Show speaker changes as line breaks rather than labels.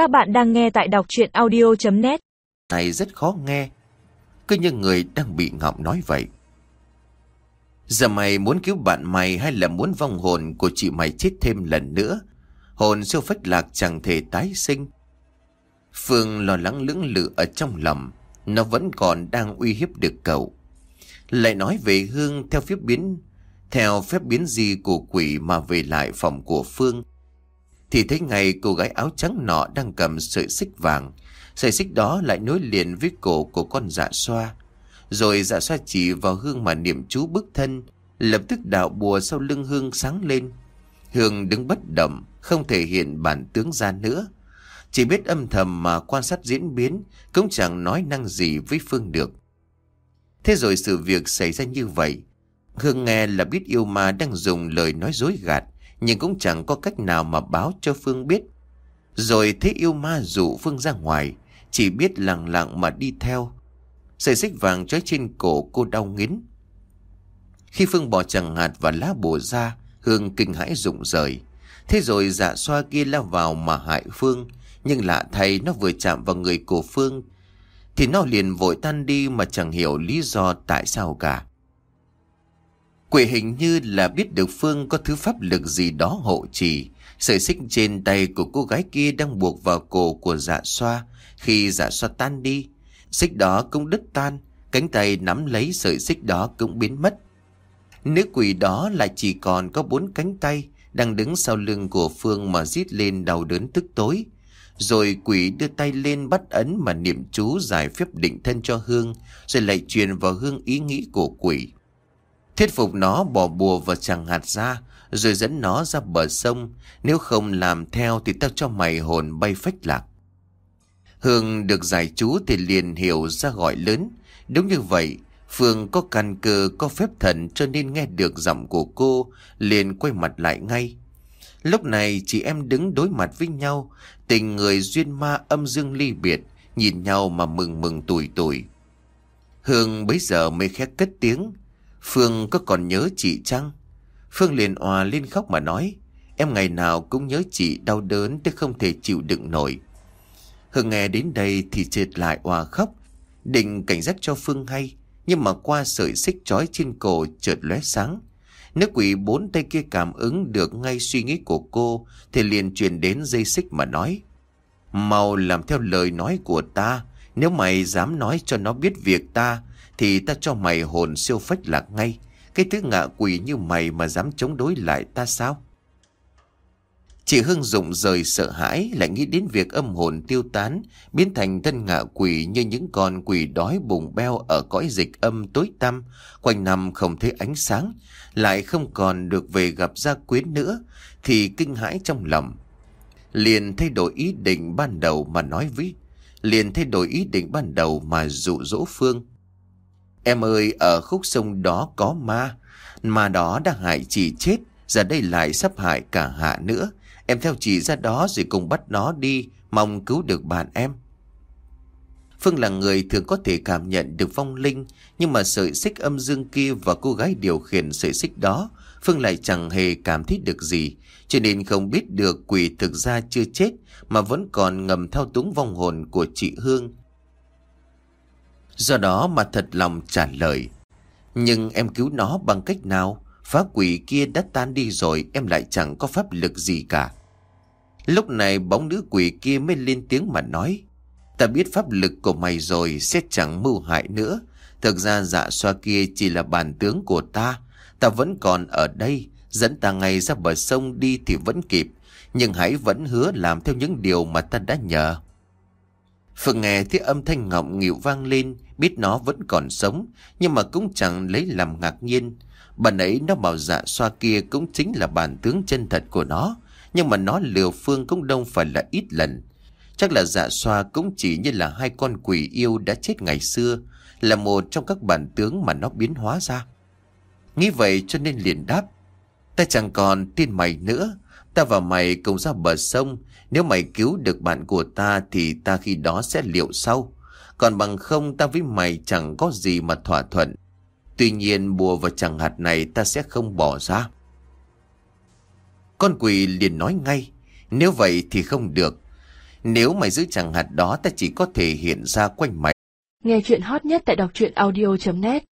Các bạn đang nghe tại đọc chuyện audio.net
Này, rất khó nghe. Cứ như người đang bị ngọng nói vậy. Giờ mày muốn cứu bạn mày hay là muốn vong hồn của chị mày chết thêm lần nữa? Hồn siêu phách lạc chẳng thể tái sinh. Phương lo lắng lưỡng lự ở trong lòng. Nó vẫn còn đang uy hiếp được cậu. Lại nói về Hương theo phép biến, Theo phép biến gì của quỷ mà về lại phòng của Phương. Thì thấy ngày cô gái áo trắng nọ đang cầm sợi xích vàng. Sợi xích đó lại nối liền với cổ của con dạ xoa. Rồi dạ xoa chỉ vào Hương mà niệm chú bức thân, Lập tức đạo bùa sau lưng Hương sáng lên. Hương đứng bất động, Không thể hiện bản tướng ra nữa. Chỉ biết âm thầm mà quan sát diễn biến, Cũng chẳng nói năng gì với Phương được. Thế rồi sự việc xảy ra như vậy. Hương nghe là biết yêu ma đang dùng lời nói dối gạt nhưng cũng chẳng có cách nào mà báo cho Phương biết. Rồi thấy yêu ma dụ Phương ra ngoài, Chỉ biết lặng lặng mà đi theo. Sợi xích vàng trói trên cổ cô đau nghiến Khi Phương bỏ chẳng hạt và lá bổ ra, Hương kinh hãi rụng rời. Thế rồi dạ xoa kia lao vào mà hại Phương, Nhưng lạ thay nó vừa chạm vào người của Phương, Thì nó liền vội tan đi mà chẳng hiểu lý do tại sao cả. Quỷ hình như là biết được Phương có thứ pháp lực gì đó hộ trì. Sợi xích trên tay của cô gái kia đang buộc vào cổ của dạ xoa. Khi dạ xoa tan đi, Xích đó cũng đứt tan, Cánh tay nắm lấy sợi xích đó cũng biến mất. Nữ quỷ đó lại chỉ còn có bốn cánh tay Đang đứng sau lưng của Phương mà rít lên đau đớn tức tối. Rồi quỷ đưa tay lên bắt ấn mà niệm chú giải phép định thân cho Hương, Rồi lại truyền vào Hương ý nghĩ của quỷ. Thuyết phục nó bỏ bùa vào chẳng hạt ra, Rồi dẫn nó ra bờ sông. Nếu không làm theo thì tao cho mày hồn bay phách lạc. Hương được giải chú thì liền hiểu ra gọi lớn. Đúng như vậy, Phương có căn cơ, có phép thần cho nên nghe được giọng của cô, liền quay mặt lại ngay. Lúc này chị em đứng đối mặt với nhau, Tình người duyên ma âm dương ly biệt, Nhìn nhau mà mừng mừng tủi tủi. Hương bấy giờ mới khét cất tiếng. Phương có còn nhớ chị chăng? Phương liền òa lên khóc mà nói, Em ngày nào cũng nhớ chị đau đớn tới không thể chịu đựng nổi Hương nghe đến đây thì trệt lại òa khóc, Định cảnh giác cho Phương hay, Nhưng mà qua sợi xích trói trên cổ chợt lóe sáng Nước quỷ bốn tay kia cảm ứng được ngay suy nghĩ của cô, Thì liền truyền đến dây xích mà nói, Mau làm theo lời nói của ta, Nếu mày dám nói cho nó biết việc ta thì ta cho mày hồn siêu phách lạc ngay Cái thứ ngạ quỷ như mày mà dám chống đối lại ta sao Chị Hương Dụng rời sợ hãi lại nghĩ đến việc âm hồn tiêu tán, biến thành thân ngạ quỷ như những con quỷ đói bùng beo ở cõi dịch âm tối tăm, quanh năm không thấy ánh sáng, lại không còn được về gặp gia quyến nữa, thì kinh hãi trong lòng. Liền thay đổi ý định ban đầu mà nói với, liền thay đổi ý định ban đầu mà dụ dỗ Phương. Em ơi, ở khúc sông đó có ma, ma đó đã hại chị chết, giờ đây lại sắp hại cả hạ nữa. Em theo chị ra đó rồi cùng bắt nó đi, mong cứu được bạn em. Phương là người thường có thể cảm nhận được phong linh, nhưng mà sợi xích âm dương kia và cô gái điều khiển sợi xích đó, Phương lại chẳng hề cảm thấy được gì, cho nên không biết được quỷ thực ra chưa chết, mà vẫn còn ngầm thao túng vong hồn của chị Hương. Do đó mà thật lòng trả lời. Nhưng em cứu nó bằng cách nào? Phá quỷ kia đã tan đi rồi, em lại chẳng có pháp lực gì cả. Lúc này bóng nữ quỷ kia mới lên tiếng mà nói Ta biết pháp lực của mày rồi sẽ chẳng mưu hại nữa Thực ra dạ xoa kia chỉ là bản tướng của ta Ta vẫn còn ở đây Dẫn ta ngay ra bờ sông đi thì vẫn kịp Nhưng hãy vẫn hứa làm theo những điều mà ta đã nhờ Phượng nghe thấy âm thanh ngọng nghịu vang lên Biết nó vẫn còn sống, Nhưng mà cũng chẳng lấy làm ngạc nhiên. Bạn ấy nó bảo dạ xoa kia cũng chính là bản tướng chân thật của nó, nhưng mà nó lừa Phương cũng đâu phải là ít lần. Chắc là dạ xoa cũng chỉ như là hai con quỷ yêu đã chết ngày xưa, Là một trong các bản tướng mà nó biến hóa ra. Nghĩ vậy cho nên liền đáp, Ta chẳng còn tin mày nữa. Ta và mày cùng ra bờ sông. Nếu mày cứu được bạn của ta Thì ta khi đó sẽ liệu sau. Còn bằng không ta với mày chẳng có gì mà thỏa thuận. Tuy nhiên bùa và chẳng hạt này ta sẽ không bỏ ra. Con quỷ liền nói ngay, Nếu vậy thì không được. Nếu mày giữ chẳng hạt đó ta chỉ có thể hiện ra quanh mày.
Nghe chuyện hot nhất tại đọc truyện audio.net